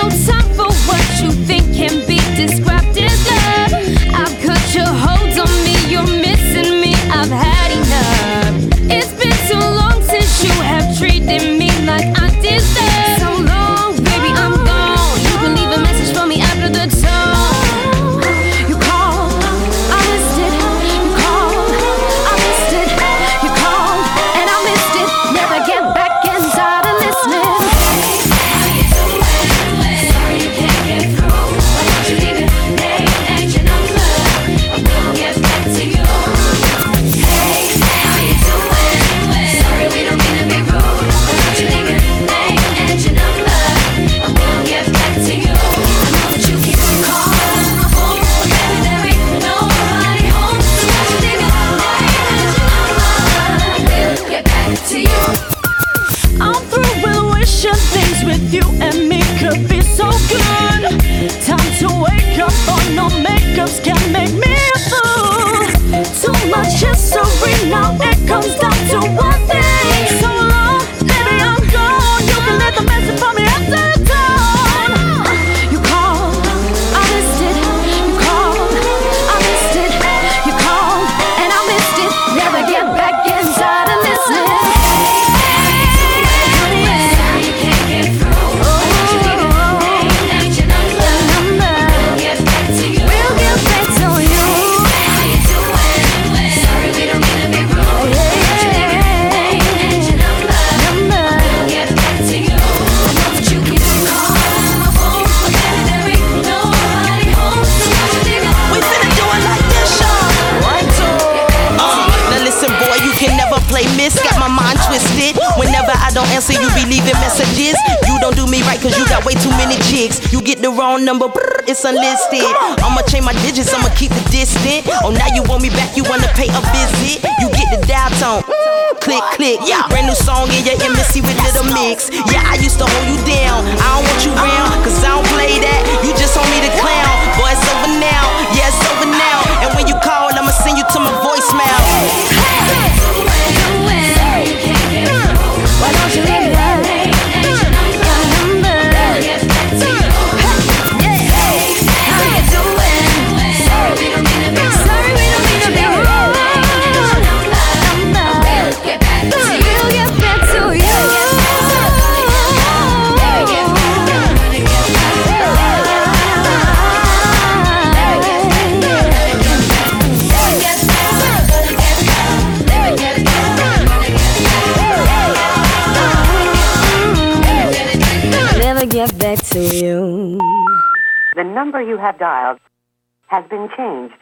don't sound good. Time to wake up, or no makeups can make me a fool. Too much is miss. Got my mind twisted. Whenever I don't answer, you be leaving messages. You don't do me right, cause you got way too many chicks. You get the wrong number, brr, it's unlisted. I'ma change my digits, I'ma keep the distance. Oh, now you want me back, you wanna pay a visit. You get the dial tone. Click, click. Yeah. Brand new song in your embassy with Little Mix. Yeah, I used to hold you down. I to you. The number you have dialed has been changed.